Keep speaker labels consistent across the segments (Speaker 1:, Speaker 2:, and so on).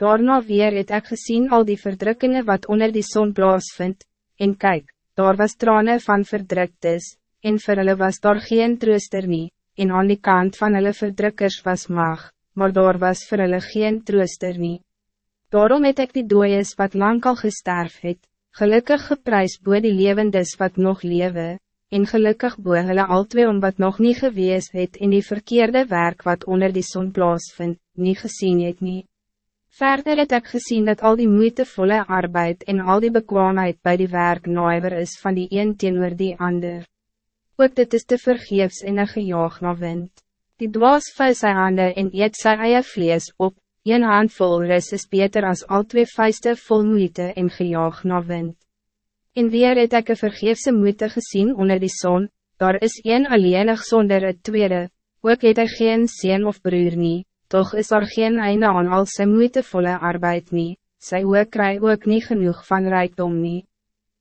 Speaker 1: Daarna weer het ek gezien al die verdrukkingen wat onder die zon plaasvind, en kijk, daar was tranen van verdruktes, en vir hulle was daar geen trooster nie, en aan die kant van hulle verdrukkers was mag, maar daar was vir hulle geen trooster nie. Daarom het ek die dooies wat lang al gesterf het, gelukkig geprys boe die levendes wat nog lewe, en gelukkig boe hulle al twee om wat nog niet gewees het in die verkeerde werk wat onder die zon plaasvind, nie gezien het nie. Verder het ik gezien dat al die moeitevolle arbeid en al die bekwaamheid bij die werk naaiwer is van die een teenoor die ander. Ook dit is te vergeefs en een gejaag na wind. Die dwaas vuil sy hande en eet sy eie vlees op, een handvol ris is beter als al twee vuiste vol moeite en gejaag na wind. En weer het ek een vergeefse moeite gezien onder die zon, daar is een alleenig zonder het tweede, ook het hy geen sien of broer nie, toch is er geen einde aan al sy moeitevolle arbeid nie, sy ook kry ook niet genoeg van rijkdom nie.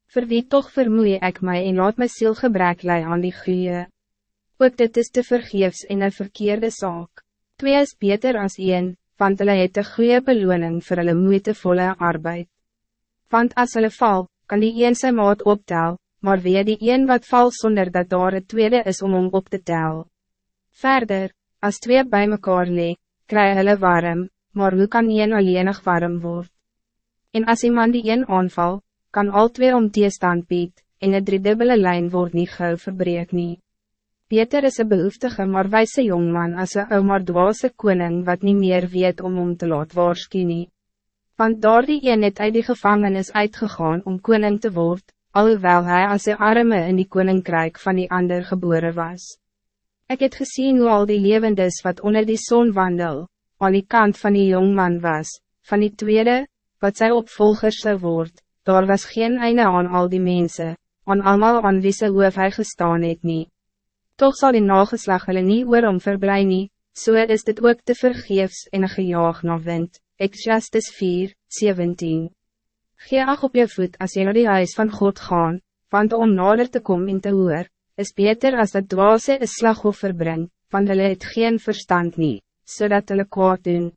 Speaker 1: Voor wie toch vermoei ik mij en laat my ziel gebrek lei aan die goeie. Ook dit is te vergeefs in een verkeerde zaak. Twee is beter als een, want hulle het een goede beloning voor hulle moeitevolle arbeid. Want als hulle val, kan die een sy maat optel, maar weer die een wat val zonder dat daar het tweede is om om op te tel. Verder, als twee bij mekaar lee, kry hulle warm, maar hoe kan een alleenig warm word? En als iemand die een aanval, kan al twee om teestand bied, en een driedubbele lijn word niet gauw verbreek nie. Peter is een behoeftige maar wijze jongman als een ou maar dwaase koning wat niet meer weet om om te laat waarskie nie. Want daar die een het uit die gevangenis uitgegaan om koning te worden, alhoewel hij als een arme in die koninkrijk van die ander geboren was. Ik het gezien hoe al die levendes wat onder die zon wandel, aan die kant van die jongman was, van die tweede, wat zij opvolgers zou word, daar was geen einde aan al die mensen, aan allemaal aan wie sy hoof hy gestaan het nie. Toch zal die nageslag hulle nie oor om verblij nie, so is dit ook te vergeefs en gejaag na wind, Exodus 4, 17. Gee ag op je voet als je naar die huis van God gaan, want om nader te komen in te hoor, is beter als dat dwaase een slagoffer brengt, want hulle het geen verstand nie, zodat hulle kwaad doen.